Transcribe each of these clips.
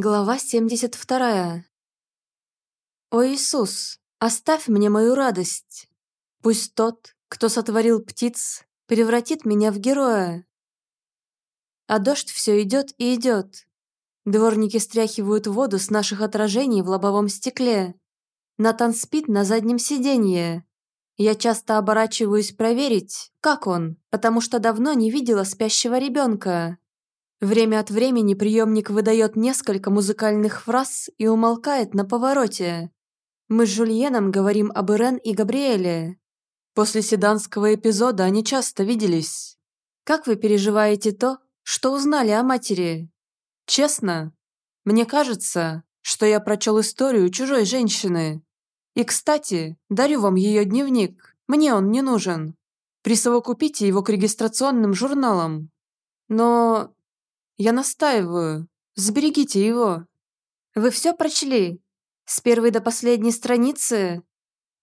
Глава 72. «О Иисус, оставь мне мою радость. Пусть тот, кто сотворил птиц, превратит меня в героя». А дождь все идет и идет. Дворники стряхивают воду с наших отражений в лобовом стекле. Натан спит на заднем сиденье. Я часто оборачиваюсь проверить, как он, потому что давно не видела спящего ребенка. Время от времени приемник выдает несколько музыкальных фраз и умолкает на повороте. Мы с Жульеном говорим об Ирен и Габриэле. После седанского эпизода они часто виделись. Как вы переживаете то, что узнали о матери? Честно, мне кажется, что я прочел историю чужой женщины. И, кстати, дарю вам ее дневник. Мне он не нужен. Присовокупите его к регистрационным журналам. Но я настаиваю. Сберегите его. Вы все прочли? С первой до последней страницы?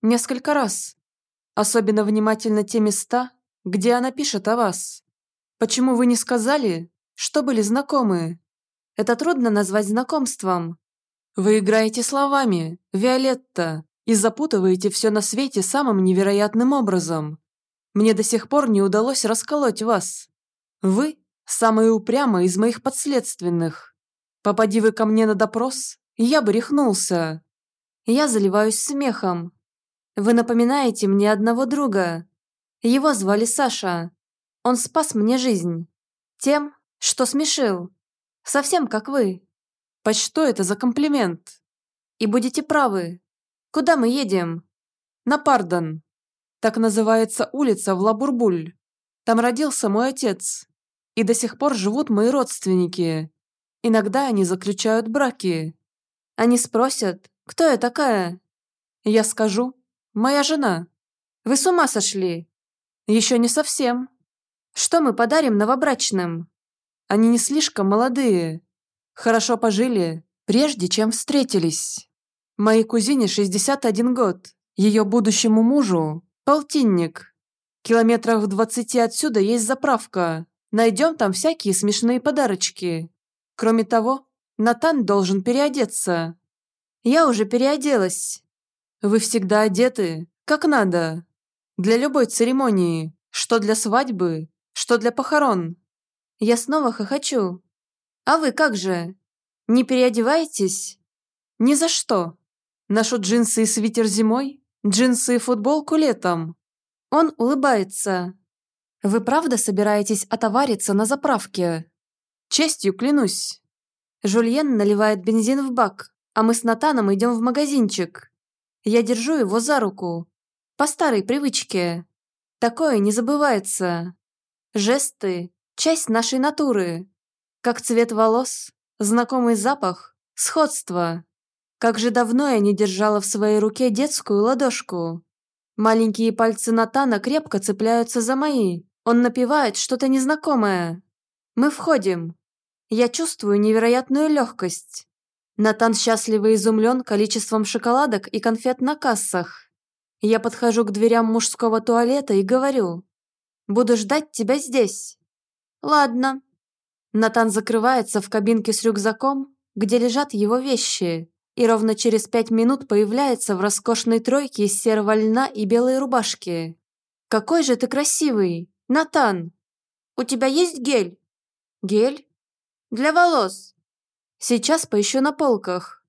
Несколько раз. Особенно внимательно те места, где она пишет о вас. Почему вы не сказали, что были знакомы? Это трудно назвать знакомством. Вы играете словами, Виолетта, и запутываете все на свете самым невероятным образом. Мне до сих пор не удалось расколоть вас. Вы Самый упрямый из моих подследственных. Попади вы ко мне на допрос, я бы рехнулся. Я заливаюсь смехом. Вы напоминаете мне одного друга. Его звали Саша. Он спас мне жизнь. Тем, что смешил. Совсем как вы. По что это за комплимент? И будете правы. Куда мы едем? На Пардон. Так называется улица в Лабурбуль. Там родился мой отец. И до сих пор живут мои родственники. Иногда они заключают браки. Они спросят, кто я такая? Я скажу, моя жена. Вы с ума сошли? Еще не совсем. Что мы подарим новобрачным? Они не слишком молодые. Хорошо пожили, прежде чем встретились. Моей кузине 61 год. Ее будущему мужу – полтинник. Километрах в 20 отсюда есть заправка. Найдем там всякие смешные подарочки. Кроме того, Натан должен переодеться. Я уже переоделась. Вы всегда одеты, как надо. Для любой церемонии, что для свадьбы, что для похорон. Я снова хохочу. А вы как же? Не переодеваетесь? Ни за что. Ношу джинсы и свитер зимой, джинсы и футболку летом. Он улыбается. Вы правда собираетесь отовариться на заправке? Честью клянусь. Жульен наливает бензин в бак, а мы с Натаном идем в магазинчик. Я держу его за руку. По старой привычке. Такое не забывается. Жесты – часть нашей натуры. Как цвет волос, знакомый запах, сходство. Как же давно я не держала в своей руке детскую ладошку. Маленькие пальцы Натана крепко цепляются за мои, он напевает что-то незнакомое. Мы входим. Я чувствую невероятную легкость. Натан счастливо изумлен количеством шоколадок и конфет на кассах. Я подхожу к дверям мужского туалета и говорю. «Буду ждать тебя здесь». «Ладно». Натан закрывается в кабинке с рюкзаком, где лежат его вещи, и ровно через пять минут появляется в роскошной тройке из серого льна и белой рубашки. «Какой же ты красивый!» «Натан, у тебя есть гель?» «Гель?» «Для волос». «Сейчас поищу на полках».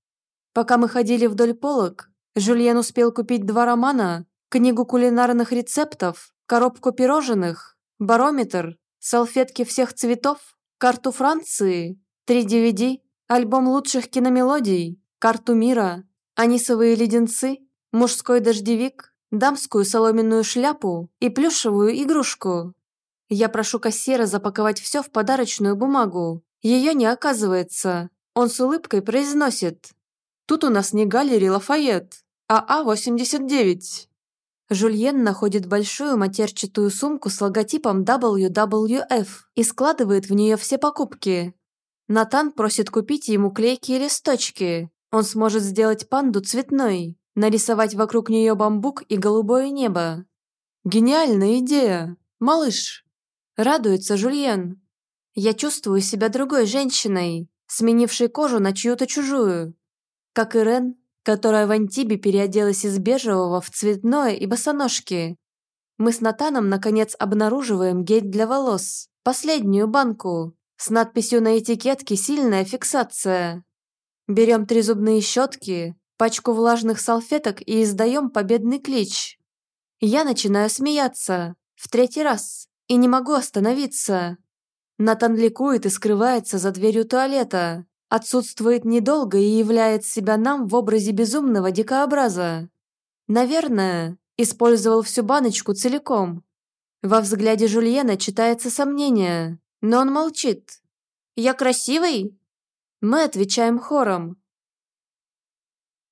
Пока мы ходили вдоль полок, Жульен успел купить два романа, книгу кулинарных рецептов, коробку пирожных, барометр, салфетки всех цветов, карту Франции, три DVD, альбом лучших киномелодий, карту мира, анисовые леденцы, мужской дождевик, дамскую соломенную шляпу и плюшевую игрушку. Я прошу кассира запаковать все в подарочную бумагу. Ее не оказывается. Он с улыбкой произносит. Тут у нас не галерей Лафайет, а А-89. Жульен находит большую матерчатую сумку с логотипом WWF и складывает в нее все покупки. Натан просит купить ему клейкие листочки. Он сможет сделать панду цветной нарисовать вокруг нее бамбук и голубое небо. Гениальная идея, малыш. Радуется Жульен. Я чувствую себя другой женщиной. сменивший кожу на чью-то чужую. Как и Рен, которая в Антибе переоделась из бежевого в цветное и босоножки. Мы с Натаном наконец обнаруживаем гель для волос, последнюю банку, с надписью на этикетке «Сильная фиксация». Берем три зубные щетки, пачку влажных салфеток и издаем победный клич. Я начинаю смеяться, в третий раз, и не могу остановиться. Натан ликует и скрывается за дверью туалета, отсутствует недолго и являет себя нам в образе безумного дикообраза. Наверное, использовал всю баночку целиком. Во взгляде Жульена читается сомнение, но он молчит. «Я красивый?» Мы отвечаем хором.